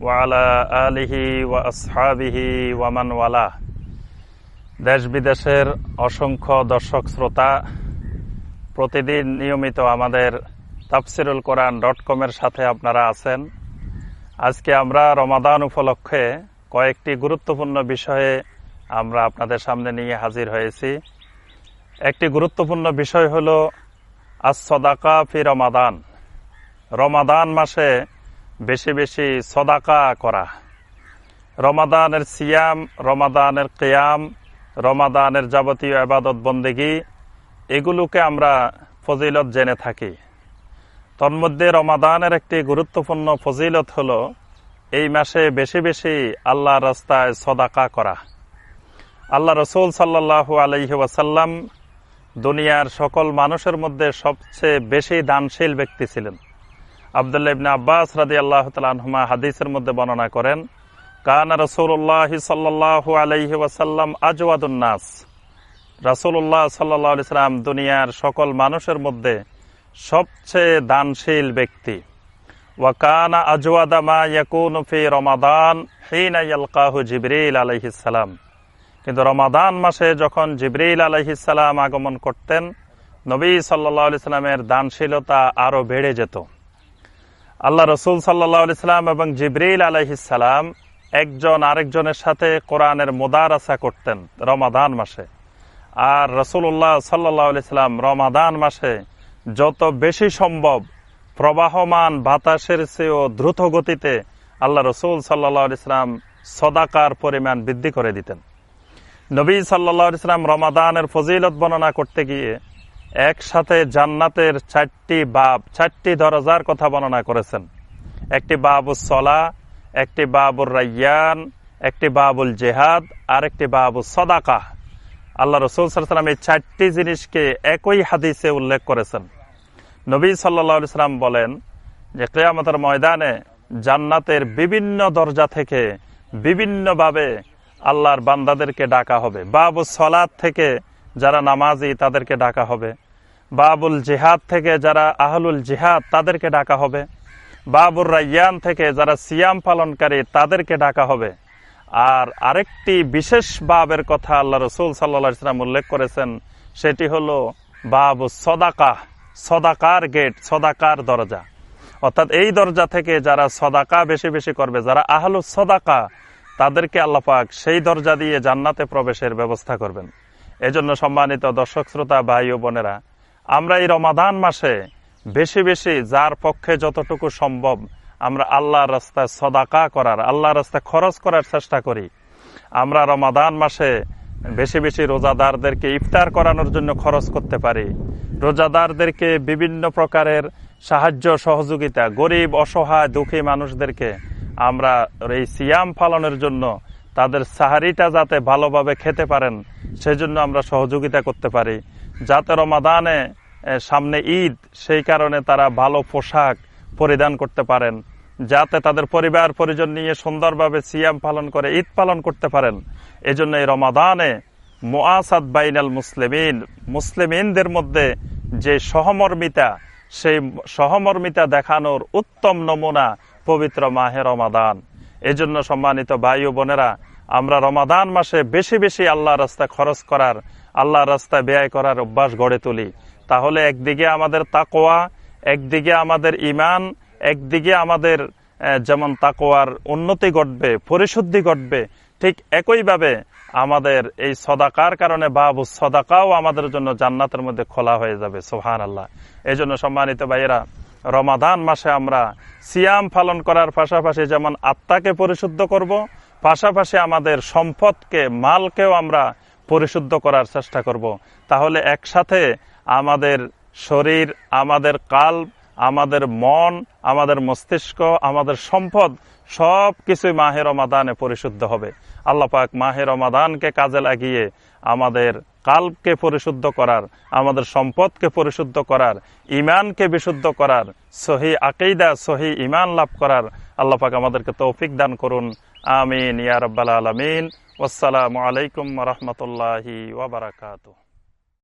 ওয়ালা ওয়া দেশ বিদেশের অসংখ্য দর্শক শ্রোতা, প্রতিদিন নিয়মিত আমাদের তাফসিরুল কোরআন ডট কমের সাথে আপনারা আছেন। আজকে আমরা রমাদান উপলক্ষে কয়েকটি গুরুত্বপূর্ণ বিষয়ে আমরা আপনাদের সামনে নিয়ে হাজির হয়েছি। একটি গুরুত্বপূর্ণ বিষয় হল আসদাকা ফি রমাদান। রমাদান মাসে বেশি বেশি সদাকা করা। রমাদানের সিয়াম, রমাদানের কেয়াম, রমাদানের যাবতীয় আবাদত বন্দেগি, এগুলোকে আমরা ফজিলত জেনে থাকি। তন্মধ্যে রমাদানের একটি গুরুত্বপূর্ণ ফজিলত হল, এই মাসে বেশি বেশি আল্লাহ রাস্তায় সদাকা করা। আল্লাহ রসুল সাল্লাহু আলহি ওয়াসাল্লাম দুনিয়ার সকল মানুষের মধ্যে সবচেয়ে বেশি দানশীল ব্যক্তি ছিলেন। আবদুল্লাহ ইবনে আব্বাস রাদি আল্লাহ তালহুমা হাদিসের মধ্যে বর্ণনা করেন, কানা রসুল্লাহ সাল্লাহ আলহি ওয়াসাল্লাম আজওয়াদুন্নাস রাসুল্লাহ সাল্লাহ সাল্লাম দুনিয়ার সকল মানুষের মধ্যে সবচেয়ে দানশীল ব্যক্তি। ওয়া ওয়াকানা আজওয়াদামা ইয়াকুন ফি রমাদান হিনা ইয়ালকাহু জিবরিল আলাইহিসসালাম কিন্তু রমাদান মাসে যখন জিবরিল আলাইহিসসালাম আগমন করতেন, নবী সাল্লাহ সাল্লামের দানশীলতা আরও বেড়ে যেত। আল্লাহ রসুল সাল্লাম এবং জিবরিল আলাইহিসাল্লাম একজন আরেকজনের সাথে কোরআনের মোদারাসা করতেন রমাদান মাসে। আর রসুল্লাহ সাল্লাহ সাল্লাম রমাদান মাসে যত বেশি সম্ভব প্রবাহমান বাতাসের চেয়েও দ্রুত গতিতে আল্লাহ রসুল সাল্লাহ ইসলাম সদাকার পরিমাণ বৃদ্ধি করে দিতেন। নবী সাল্লাহ ইসলাম রমাদানের ফজিলত বর্ণনা করতে গিয়ে একসাথে জান্নাতের চারটি বাব, চারটি দরজার কথা বর্ণনা করেছেন। একটি বাবুল সলা, একটি বাবুর রাইয়ান, একটি বাবুল জেহাদ, আর একটি বাবুল সদাকাহ আল্লাহ রসুল সাল্লাম এই চারটি জিনিসকে একই হাদিসে উল্লেখ করেছেন। নবী সাল্লা সাল্লাম বলেন যে, কেয়ামতের ময়দানে জান্নাতের বিভিন্ন দরজা থেকে বিভিন্নভাবে আল্লাহর বান্দাদেরকে ডাকা হবে। বাবু সলাদ থেকে যারা নামাজি, তাদেরকে ডাকা হবে। বাবুল জেহাদ থেকে যারা আহলুল জিহাদ, তাদেরকে ডাকা হবে। বাবুর রাইয়ান থেকে যারা সিয়াম পালনকারী, তাদেরকে ডাকা হবে। আর আরেকটি বিশেষ বাবের কথা আল্লাহ রসুল সাল্লা ইসলাম উল্লেখ করেছেন, সেটি হলো বাবু সদাকা, সদাকার গেট, সদাকার দরজা। অর্থাৎ এই দরজা থেকে যারা সদাকা বেশি বেশি করবে, যারা আহলু সদাকা, তাদেরকে আল্লাপাক সেই দরজা দিয়ে জান্নাতে প্রবেশের ব্যবস্থা করবেন। এজন্য সম্মানিত দর্শক, শ্রোতা, ভাই ও বোনেরা, আমরা এই রমাদান মাসে বেশি বেশি যার পক্ষে যতটুকু সম্ভব আমরা আল্লাহর রাস্তায় সদাকা করার, আল্লাহর রাস্তায় খরচ করার চেষ্টা করি। আমরা রমাদান মাসে বেশি বেশি রোজাদারদেরকে ইফতার করানোর জন্য খরচ করতে পারি। রোজাদারদেরকে বিভিন্ন প্রকারের সাহায্য, সহযোগিতা, গরিব, অসহায়, দুঃখী মানুষদেরকে আমরা এই সিয়াম পালনের জন্য তাদের সাহারিটা যাতে ভালোভাবে খেতে পারেন, সেজন্য আমরা সহযোগিতা করতে পারি। যাতে রমাদানে সামনে ঈদ, সেই কারণে তারা ভালো পোশাক পরিধান করতে পারেন। যাতে তাদের পরিবার পরিজন নিয়ে সুন্দরভাবে সিয়াম পালন করে, ঈদ পালন করতে পারেন। এজন্য এই রমাদানে মোয়াসাদ বাইনাল মুসলিমিন, মুসলিমিনদের মধ্যে যে সহমর্মিতা, সেই সহমর্মিতা দেখানোর উত্তম নমুনা পবিত্র মাহে রমাদান। এজন্য সম্মানিত ভাই ও বোনেরা, আমরা রমাদান মাসে বেশি বেশি আল্লাহ রাস্তায় খরচ করার আল্লাহ রাস্তায় ব্যয় করার অভ্যাস গড়ে তুলি। তাহলে একদিকে আমাদের তাকোয়া একদিকে আমাদের ইমান একদিকে আমাদের যেমন তাকোয়ার উন্নতি ঘটবে, পরিশুদ্ধি ঘটবে, ঠিক একইভাবে আমাদের এই সদাকার কারণে বাবু সদাকাও আমাদের জন্য জান্নাতের মধ্যে খোলা হয়ে যাবে সোহান আল্লাহ এই জন্য সম্মানিত ভাইয়েরা রমাদান মাসে আমরা সিয়াম পালন করার পাশাপাশি যেমন আত্মাকে পরিশুদ্ধ করব, পাশাপাশি আমাদের সম্পদকে, মালকেও আমরা পরিশুদ্ধ করার চেষ্টা করব। তাহলে একসাথে আমাদের শরীর, আমাদের কাল আমাদের মন, আমাদের মস্তিষ্ক, আমাদের সম্পদ সব কিছুই মাহের রমাদানে পরিশুদ্ধ হবে। আল্লাহ পাক মাহের রমাদানকে কাজে লাগিয়ে আমাদের কালকে পরিশুদ্ধ করার, আমাদের সম্পদকে পরিশুদ্ধ করার ইমানকে বিশুদ্ধ করার, সহি আকেইদা সহি ইমান লাভ করার আল্লাহ পাক আমাদেরকে তৌফিক দান করুন। আমিন। ইয়া রব্বাল আলমিন। আসসালামু আলাইকুম রহমতুল্লাহি ওবরাকাতুহ